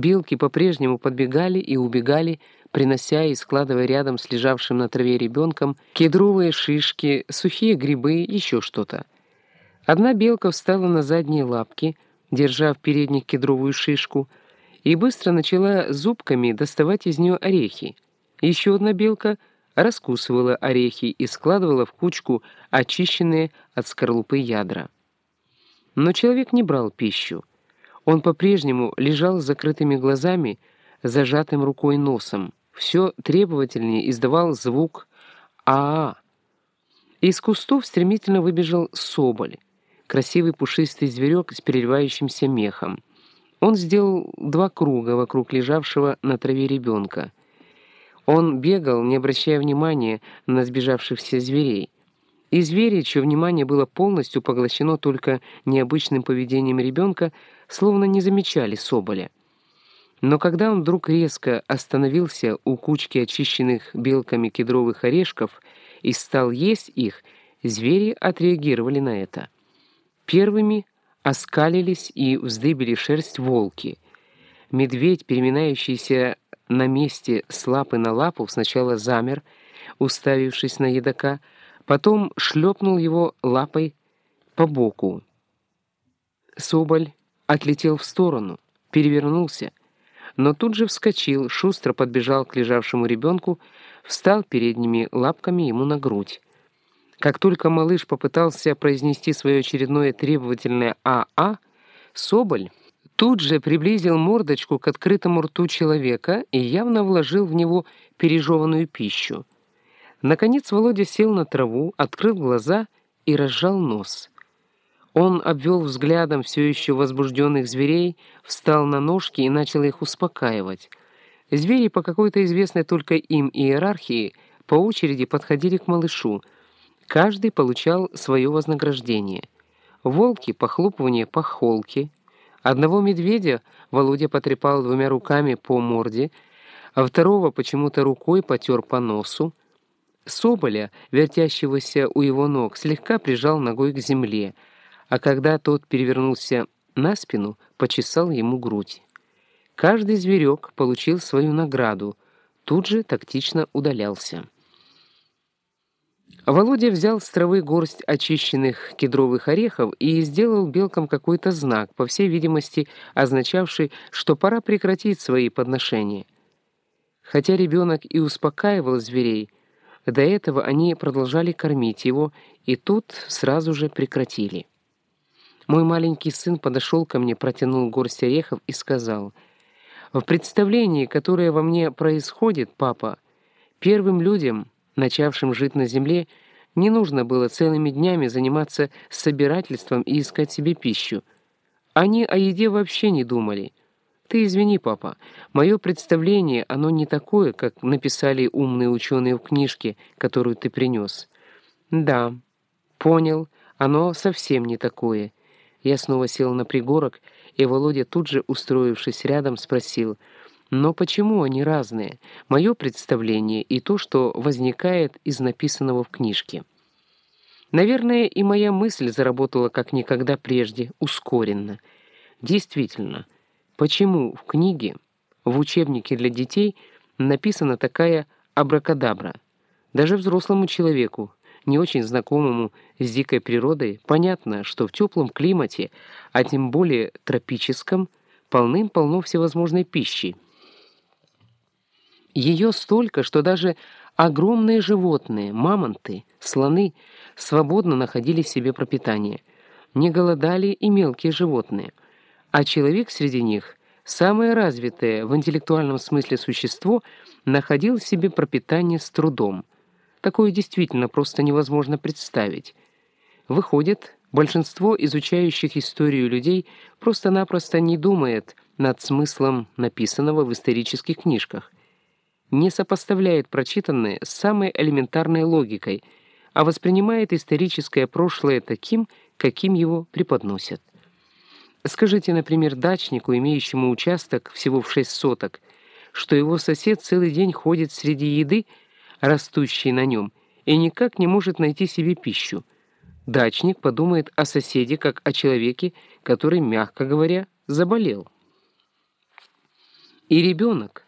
Белки по-прежнему подбегали и убегали, принося и складывая рядом с лежавшим на траве ребенком кедровые шишки, сухие грибы, еще что-то. Одна белка встала на задние лапки, держа в передних кедровую шишку, и быстро начала зубками доставать из нее орехи. Еще одна белка раскусывала орехи и складывала в кучку очищенные от скорлупы ядра. Но человек не брал пищу. Он по-прежнему лежал с закрытыми глазами, зажатым рукой носом. Все требовательнее издавал звук «а-а». Из кустов стремительно выбежал соболь, красивый пушистый зверек с переливающимся мехом. Он сделал два круга вокруг лежавшего на траве ребенка. Он бегал, не обращая внимания на сбежавшихся зверей. И звери, чье внимание было полностью поглощено только необычным поведением ребенка, словно не замечали Соболя. Но когда он вдруг резко остановился у кучки очищенных белками кедровых орешков и стал есть их, звери отреагировали на это. Первыми оскалились и вздыбили шерсть волки. Медведь, переминающийся на месте с лапы на лапу, сначала замер, уставившись на едока, потом шлепнул его лапой по боку. Соболь отлетел в сторону, перевернулся, но тут же вскочил, шустро подбежал к лежавшему ребенку, встал передними лапками ему на грудь. Как только малыш попытался произнести свое очередное требовательное «а-а», Соболь тут же приблизил мордочку к открытому рту человека и явно вложил в него пережеванную пищу. Наконец Володя сел на траву, открыл глаза и разжал нос. Он обвел взглядом все еще возбужденных зверей, встал на ножки и начал их успокаивать. Звери по какой-то известной только им иерархии по очереди подходили к малышу. Каждый получал свое вознаграждение. Волки — похлопывание по холке. Одного медведя Володя потрепал двумя руками по морде, а второго почему-то рукой потер по носу. Соболя, вертящегося у его ног, слегка прижал ногой к земле, а когда тот перевернулся на спину, почесал ему грудь. Каждый зверек получил свою награду, тут же тактично удалялся. Володя взял с травы горсть очищенных кедровых орехов и сделал белкам какой-то знак, по всей видимости, означавший, что пора прекратить свои подношения. Хотя ребенок и успокаивал зверей, до этого они продолжали кормить его, и тут сразу же прекратили. Мой маленький сын подошел ко мне, протянул горсть орехов и сказал, «В представлении, которое во мне происходит, папа, первым людям, начавшим жить на земле, не нужно было целыми днями заниматься собирательством и искать себе пищу. Они о еде вообще не думали». Ты извини, папа, мое представление, оно не такое, как написали умные ученые в книжке, которую ты принес. Да, понял, оно совсем не такое. Я снова сел на пригорок, и Володя, тут же устроившись рядом, спросил, «Но почему они разные? Мое представление и то, что возникает из написанного в книжке». Наверное, и моя мысль заработала как никогда прежде, ускоренно. Действительно, — Почему в книге, в учебнике для детей написана такая абракадабра? Даже взрослому человеку, не очень знакомому с дикой природой, понятно, что в теплом климате, а тем более тропическом, полным-полно всевозможной пищи. Ее столько, что даже огромные животные, мамонты, слоны, свободно находили себе пропитание. Не голодали и мелкие животные — а человек среди них, самое развитое в интеллектуальном смысле существо, находил в себе пропитание с трудом. Такое действительно просто невозможно представить. Выходит, большинство изучающих историю людей просто-напросто не думает над смыслом написанного в исторических книжках, не сопоставляет прочитанное с самой элементарной логикой, а воспринимает историческое прошлое таким, каким его преподносят. Скажите, например, дачнику, имеющему участок всего в шесть соток, что его сосед целый день ходит среди еды, растущей на нем, и никак не может найти себе пищу. Дачник подумает о соседе как о человеке, который, мягко говоря, заболел. И ребенок,